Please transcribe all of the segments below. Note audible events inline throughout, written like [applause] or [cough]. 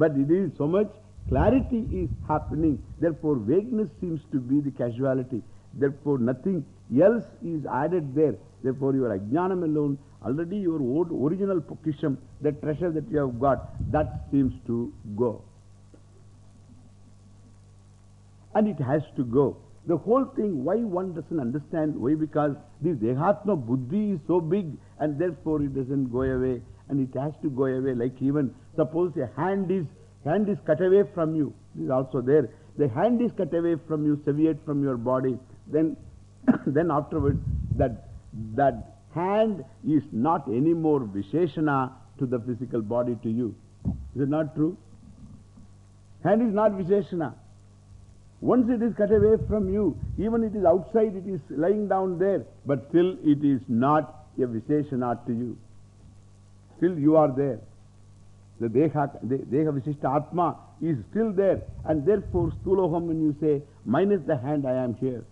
But it is so much clarity is happening. Therefore, vagueness seems to be the casuality. Therefore, nothing else is added there. Therefore, your ajnanam alone, already your old original pokisham, the treasure that you have got, that seems to go. And it has to go. The whole thing, why one doesn't understand, why? Because this Dehatma Buddhi is so big and therefore it doesn't go away and it has to go away. Like even suppose a hand is, hand is cut away from you. This is also there. The hand is cut away from you, severed from your body. Then, [coughs] then afterwards, that, that hand is not anymore Visheshana to the physical body to you. Is it not true? Hand is not Visheshana. Once it is cut away from you, even it is outside, it is lying down there, but still it is not a Visheshana to you. Still you are there. The Deha, the Deha Vishishta Atma is still there. And therefore, Stuloham, when you say, minus the hand, I am here.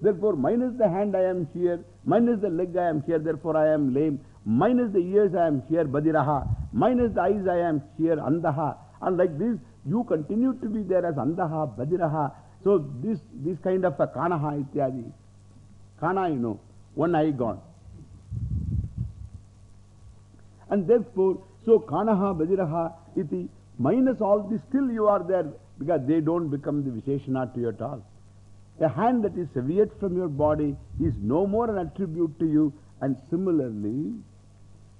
Therefore, minus the hand, I am here. Minus the leg, I am here. Therefore, I am lame. Minus the ears, I am here. Badiraha. Minus the eyes, I am here. Andaha. And like this, you continue to be there as Andaha, Badiraha. So, this, this kind of a Kanaha ityadi. Kana, you know, one eye gone. And therefore, so Kanaha, Badiraha, iti, minus all this, still you are there because they don't become the Visheshana to you at all. A hand that is severed from your body is no more an attribute to you. And similarly,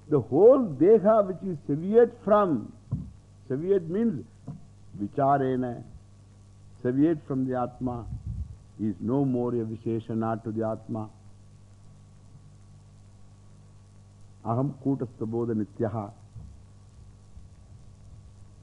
the whole Deha which is severed from, severed means Vicharena, severed from the Atma, is no more a Visheshana to the Atma. Aham.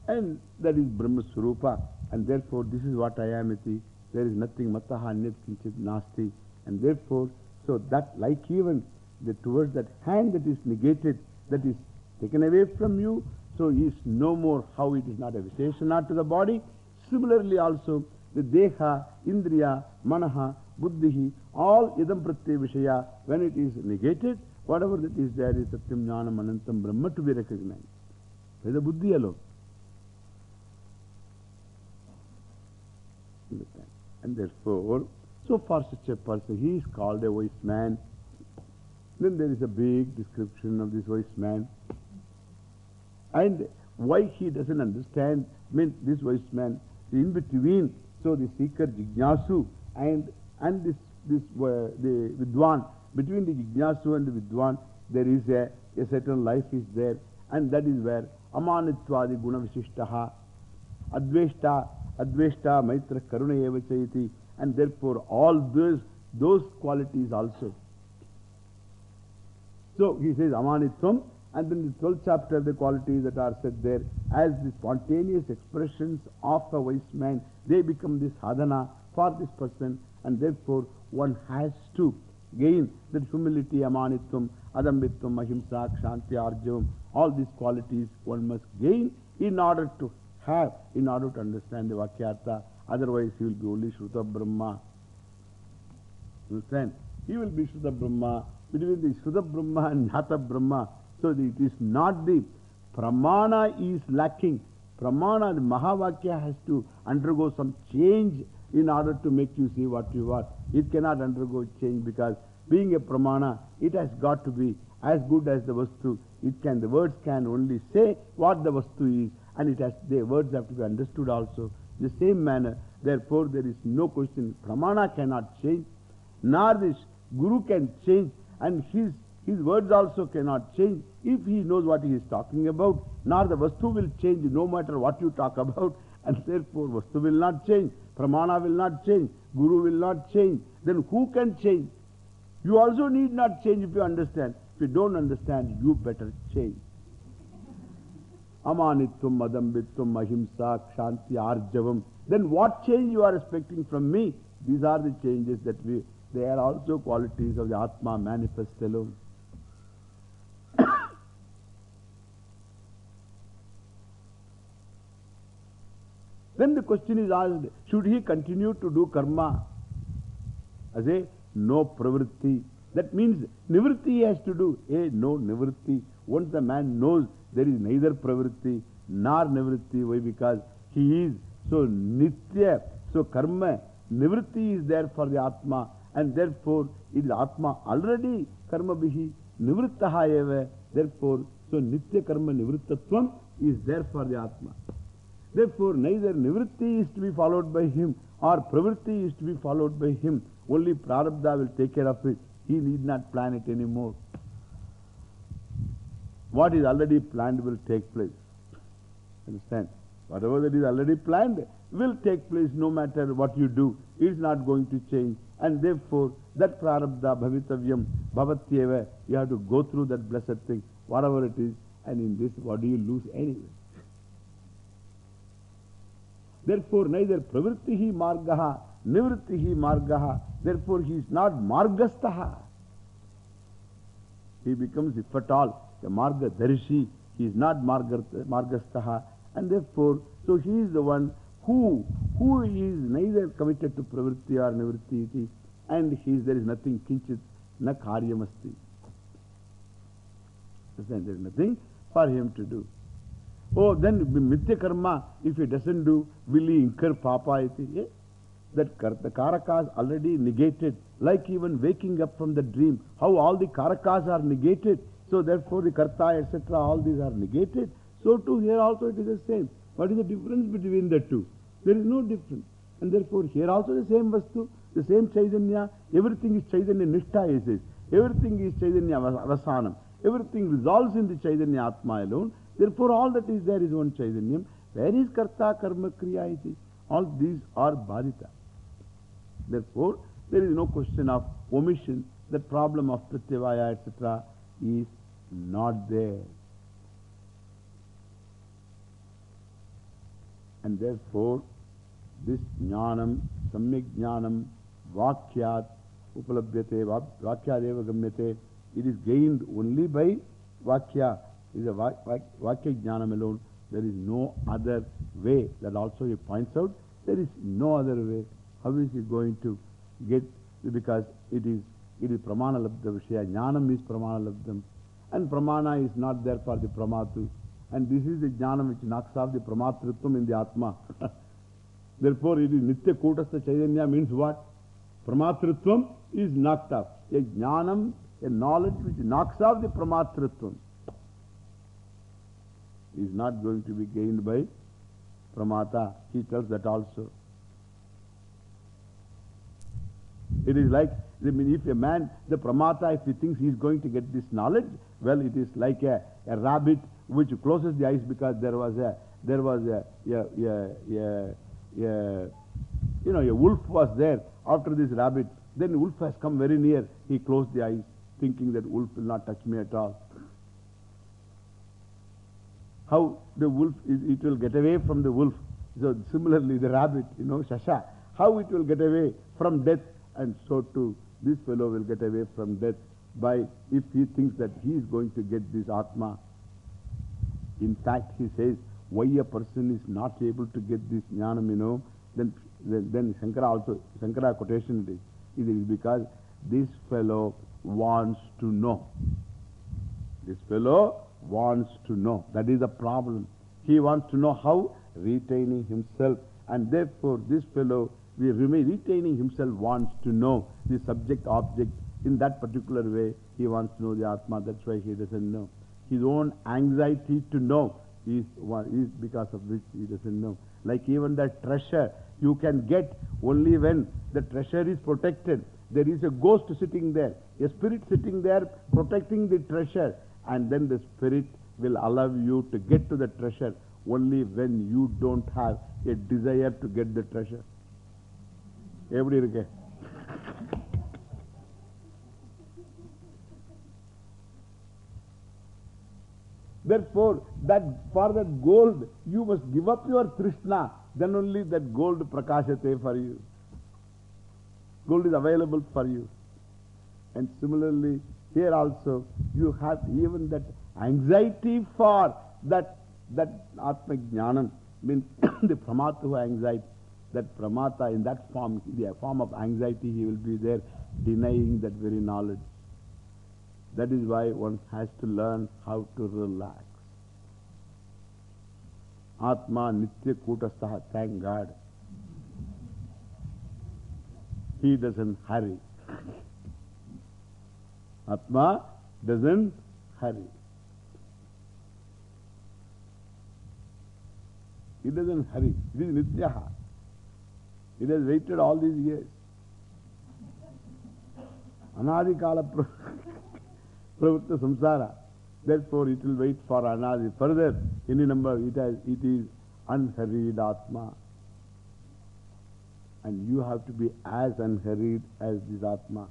And that is Brahma Surupa. And therefore, this is what I am iti. There is nothing mataha anyat kinchit nasti. And therefore, so that like even the, towards that hand that is negated, that is taken away from you, so is no more how it is not a Visheshana to the body. Similarly also, the Deha, Indriya, Manaha, Buddhihi, all Idam Pratyaya Vishaya, when it is negated, whatever that is there is Satyam Jnanam Anantam Brahma to be recognized. By the Buddhi alone. Understand? And therefore, so far such a person, he is called a wise man. Then there is a big description of this wise man. And why he doesn't understand, I mean, this wise man, in between, so the seeker Jignasu and, and this, this uh, the Vidwan, between the Jignasu and the Vidwan, there is a, a certain life is there. And that is where Amanitwadi Gunavishishtaha Adveshta, Adveshta, Maitra, Karuna Evachayati, and therefore all those, those qualities also. So he says Amanitvam, and then the 12th chapter, the qualities that are said there as the spontaneous expressions of a wise man, they become the sadhana for this person, and therefore one has to gain that humility, amanitvam, adambitvam, ahimsa, kshanti, arjavam, all these qualities one must gain in order to have, in order to understand the Vakyartha. Otherwise, he will be only Shruta Brahma. Understand? He will be Shruta Brahma. Between the Shruta Brahma and Jnata Brahma, so it is not the Pramana is lacking. Pramana, the Mahavakya has to undergo some change in order to make you see what you are. It cannot undergo change because being a Pramana, it has got to be as good as the Vastu. It can, the words can only say what the Vastu is and it has, the words have to be understood also. In the same manner, therefore there is no question. Pramana cannot change, nor this Guru can change and his his words also cannot change if he knows what he is talking about, nor the Vastu will change no matter what you talk about, [laughs] and therefore Vastu will not change, Pramana will not change, Guru will not change. Then who can change? You also need not change if you understand. If you don't understand, you better change. Amanitvam, Madambitvam, Ahimsa, Kshanti, Arjavam. Then what change you are expecting from me? These are the changes that we, they are also qualities of the Atma manifest alone. Then the question is asked, should he continue to do karma? As a no pravritti. That means nivritti has to do. A no nivritti. Once the man knows there is neither pravritti nor nivritti. Why? Because he is so nitya, so karma, nivritti is there for the Atma, and therefore it is Atma already karma bihi, nivrittaha eva. Therefore, so nitya karma nivrittatvam is there for the Atma. Therefore, neither nivritti is to be followed by him or pravritti is to be followed by him. Only prarabdha will take care of it. He need not plan it anymore. What is already planned will take place. Understand? Whatever that is already planned will take place no matter what you do. It is not going to change. And therefore, that prarabdha bhavitavyam bhavatyeva, you have to go through that blessed thing, whatever it is. And in this, what do you lose anyway? Therefore, neither pravrittihi margaha, nivrittihi margaha. Therefore, he is not margastaha. He becomes, if at all, a marga darishi. He is not margastaha. And therefore, so he is the one who, who is neither committed to pravritti or nivritti. And he is, there is nothing kinchit, na karyamasti. There is nothing for him to do. Oh, then Mithya Karma, if he doesn't do, will he incur Papa? Iti? That the Karakas already negated, like even waking up from the dream, how all the Karakas are negated. So therefore the Karta, etc., all these are negated. So too here also it is the same. What is the difference between the two? There is no difference. And therefore here also the same Vastu, the same Chaitanya, everything is Chaitanya Nishtha, he says. Everything is Chaitanya Avasanam. Everything resolves in the Chaitanya Atma alone. Therefore, all that is there is one Chaitanyam. Where is Karta, Karma, Kriya? Iti? All these are Bharita. Therefore, there is no question of omission. The problem of Pratyavaya, etc. is not there. And therefore, this jnanam, samyak jnanam, vakyat, upalabhyate, vakyadeva gamyate, it is gained only by vakya It is a Vakya Jnanam alone. There is no other way. That also he points out. There is no other way. How is he going to get, because it is, it is Pramana Labdha Vishaya. Jnanam is Pramana Labdham. And Pramana is not there for the Pramatu. And this is the Jnanam which knocks off the Pramatritvam in the Atma. [laughs] Therefore, it is Nitya Kutastha Chaitanya means what? Pramatritvam is knocked off. A Jnanam, a knowledge which knocks off the Pramatritvam is not going to be gained by pramata. He tells that also. It is like, I mean, if a man, the pramata, if he thinks he is going to get this knowledge, well, it is like a, a rabbit which closes the eyes because there was a, there was a, a, a, a, you know, a wolf was there after this rabbit. Then wolf has come very near. He closed the eyes, thinking that wolf will not touch me at all how the wolf, is, it will get away from the wolf. So similarly, the rabbit, you know, Shasha, how it will get away from death. And so too, this fellow will get away from death by, if he thinks that he is going to get this Atma. In fact, he says, why a person is not able to get this Jnanam, you know, then, then, then Shankara also, Shankara quotation it is, it is because this fellow wants to know. This fellow wants to know. That is the problem. He wants to know how? Retaining himself. And therefore, this fellow, retaining himself, wants to know the subject object in that particular way. He wants to know the Atma. That's why he doesn't know. His own anxiety to know is, is because of which he doesn't know. Like even that treasure, you can get only when the treasure is protected. There is a ghost sitting there, a spirit sitting there protecting the treasure and then the spirit will allow you to get to the treasure only when you don't have a desire to get the treasure. எப்படி இருக்கு Therefore, that for that gold, you must give up your trishna. Then only that gold prakashate for you. Gold is available for you. And similarly, here also, you have even that anxiety for that, that Atma Jnanam, means [coughs] the Pramatuha anxiety that Pramata in that form, the form of anxiety, he will be there denying that very knowledge. That is why one has to learn how to relax. Atma Nitya Kutastaha. Thank God. He doesn't hurry. [laughs] Atma doesn't hurry. He doesn't hurry. It is Nityaha. It has waited all these years. Anadi Kala Pravutta [laughs] Samsara. Therefore, it will wait for Anadi. Further, any number, it, has, it is unhurried Atma. And you have to be as unhurried as this Atma.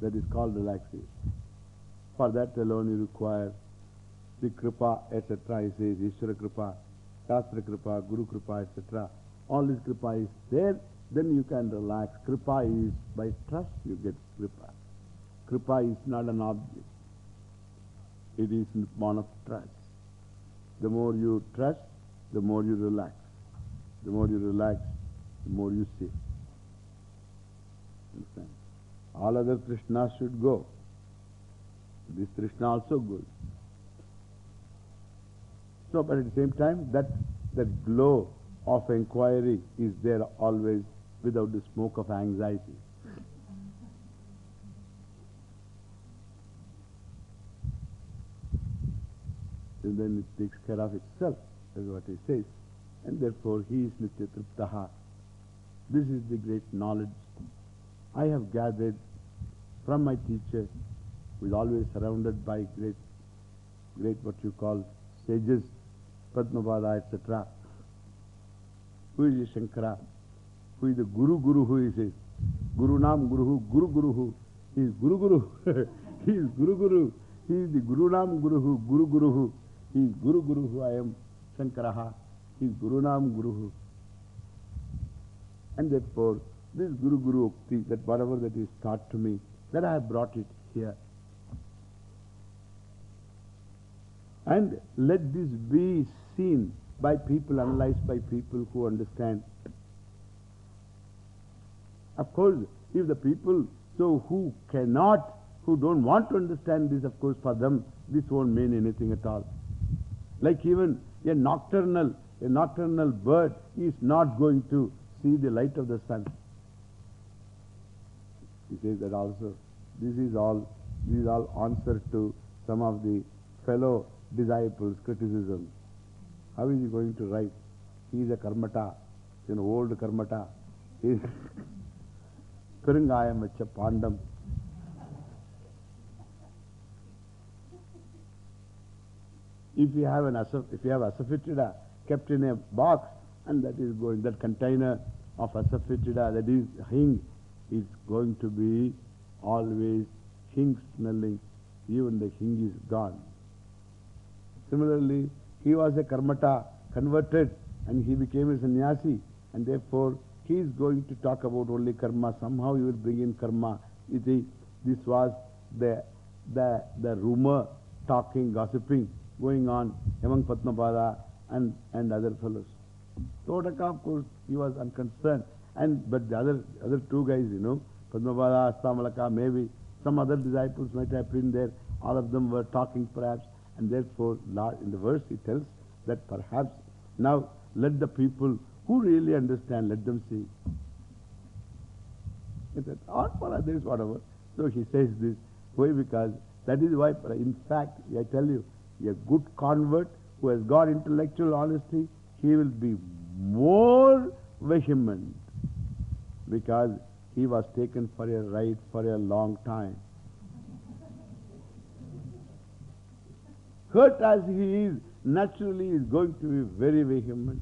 That is called relaxation. For that alone you require the Kripa, etc. He says, Ishvara Kripa, Shastra Kripa, Guru Kripa, etc. All this Kripa is there, then you can relax. Kripa is by trust you get Kripa. Kripa is not an object. It is one of trust. The more you trust, the more you relax. The more you relax, the more you see. Understand? All other Trishnas should go. This Trishna also goes. So, but at the same time, that, that glow of inquiry is there always without the smoke of anxiety. And then it takes care of itself, that's what he says. And therefore, he is Nitya Triptaha. This is the great knowledge I have gathered from my teacher, who is always surrounded by great, great what you call sages, Padmapada, etc. Who is the Shankara? Who is the Guru Guru? Who is it? Guru Nam Guru, Guru Guru. He is Guru Guru. he is Guru Guru. He is the Guru Nam Guru, Guru Guru. He is Guru Guru. I am Shankaraha. He is Guru Nam Guru. And therefore, this Guru Guru Ukti, that whatever that is taught to me, that I have brought it here. And let this be seen by people, analyzed by people who understand. Of course, if the people so who cannot, who don't want to understand this, of course, for them, this won't mean anything at all. Like even a nocturnal, a nocturnal bird is not going to see the light of the sun. He says that also. This is all, this is all answer to some of the fellow disciples' criticism. How is he going to write? He is a karmata, an old karmata. He is [laughs] Karangayam Vacha Pandam. If you have an if you have asafoetida kept in a box and that is going, that container of asafoetida, that is hing, is going to be always hing smelling, even the hing is gone. Similarly, he was a karmata, converted, and he became a sannyasi, and therefore he is going to talk about only karma. Somehow he will bring in karma. Iti, this was the, the, the rumor, talking, gossiping, going on among Padmapada and, and other fellows. Totaka, of course, he was unconcerned. And, but the other, other two guys, you know, Padmapada, Astamalaka, maybe some other disciples might have been there. All of them were talking perhaps. And therefore, in the verse, he tells that perhaps now let the people who really understand, let them see. He said, or for others, whatever. So he says this. Why? Because that is why, in fact, I tell you, a good convert who has got intellectual honesty, he will be more vehement because he was taken for a ride for a long time. Hurt as he is, naturally is going to be very vehement.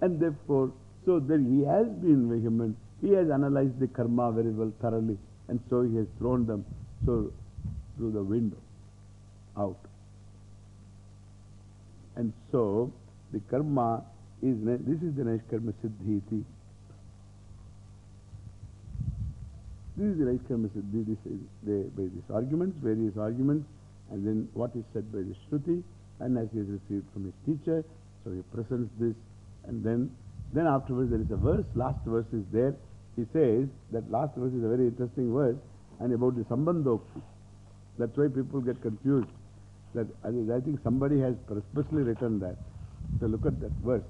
And therefore, so that he has been vehement, he has analyzed the karma very well thoroughly, and so he has thrown them so through the window out. And so the karma is, this is the Naishkarmya Siddhi. This is the Naishkarmya Siddhi, this is the, by these arguments, various arguments, and then what is said by the Shruti, and as he has received from his teacher, so he presents this, and then, then afterwards there is a verse, last verse is there. He says that last verse is a very interesting verse. and about the Sambandhokti. That's why people get confused. That I I think somebody has purposely written that. So look at that verse.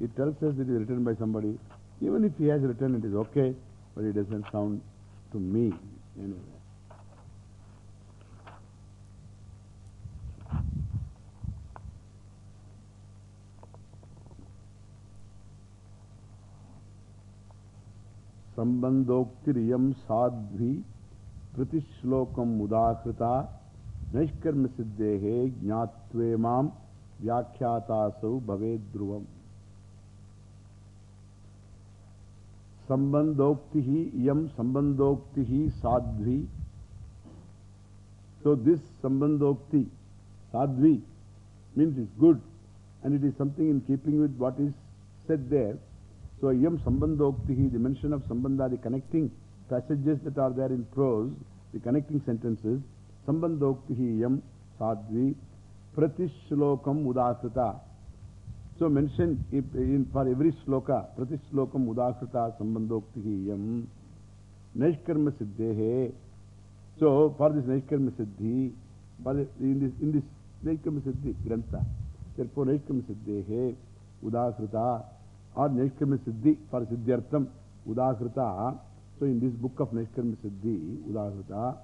It tells us it is written by somebody. Even if he has written it is okay, but it doesn't sound to me anyway. Sambandhoktiriyam sadhvi pratishlokam udakrita naishkarmya siddhehe jnatvemam vyakhyatasav bhavedruvam. संबंधोक्ति यम संबंधोक्ति ही साध्वी। So this संबंधोक्ति Sadhvi means it's good and it is something in keeping with what is said there so यम संबंधोक्ति ही dimension of संबंध are connecting passages that are there in prose the connecting sentences संबंधोक्ति ही यम साध्वी। प्रतिश्लोकम उदासता। So, mention in, for every sloka, pratishlokam udakrita sambandhoktihi yam naishkarma siddhehe. So, for this naishkarma siddhi, for the, in this, in this naishkarma siddhi grantha, therefore naishkarma siddhehe udakrita. or Naishkarma Siddhi for Siddhyartham Udahrita. So in this book of Naishkarma Siddhi Udahrita,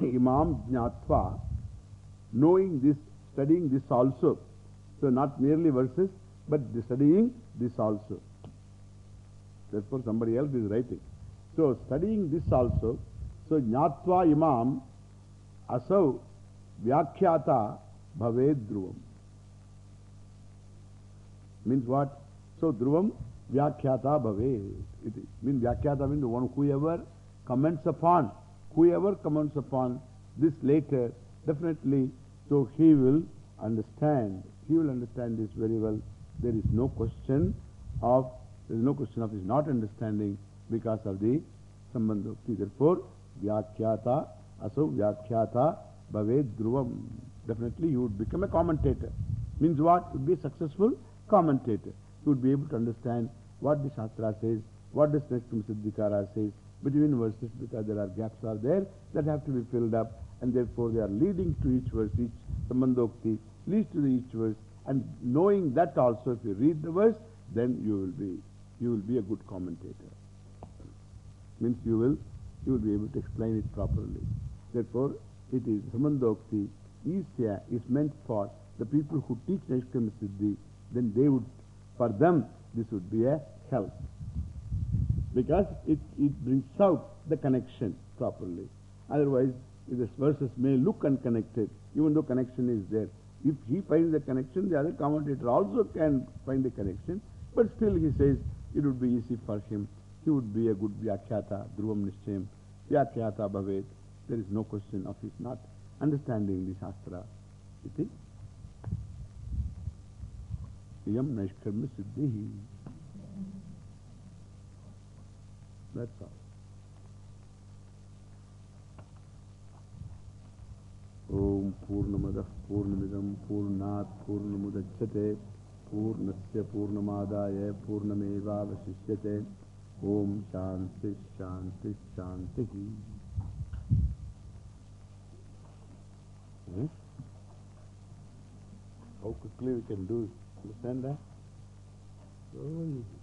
Imam Jnatva, knowing this, studying this also. So not merely verses, but studying this also. Therefore somebody else is writing. So studying this also, so Jnatva Imam Asav Vyakhyata Bhaved Dhruvam. Means what? So, Dhruvam Vyakhyata Bhave. It means Vyakhyata means the one whoever comments upon, whoever comments upon this later, definitely, so he will understand. He will understand this very well. There is no question of, there is no question of his not understanding because of the Sambandhokti. Therefore, Vyakhyata, Aso Vyakhyata Bhave Dhruvam. Definitely you would become a commentator. Means what? You would be a successful commentator you would be able to understand what the Shastra says, what does Nashtam Siddhikara says between verses because there are gaps are there that have to be filled up and therefore they are leading to each verse, each Sambandhokti leads to each verse and knowing that also if you read the verse then you will be, you will be a good commentator. Means you will, you will be able to explain it properly. Therefore, it is Sambandhokti is, meant for the people who teach Nashtam Siddhi, then they would for them, this would be a help. Because it, it brings out the connection properly. Otherwise, these verses may look unconnected, even though connection is there. If he finds the connection, the other commentator also can find the connection, but still he says it would be easy for him. He would be a good Vyakhyata, Dhruvam Nishchayam, Vyakhyata Bhavet. There is no question of his not understanding the Shastra. See? Yam Naishkarmya. That's all. पूर्णमदः पूर्णमिदं पूर्णात् पूर्णमुदच्छते पूर्णस्य पूर्णमादाय पूर्णमेवावशिष्यते ओम शांति शांति शांति? Hmm? How quickly we can do it. Understand that? Oh, so easy.